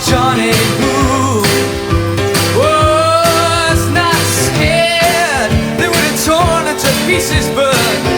전에 was not scared. They would have torn pieces, but.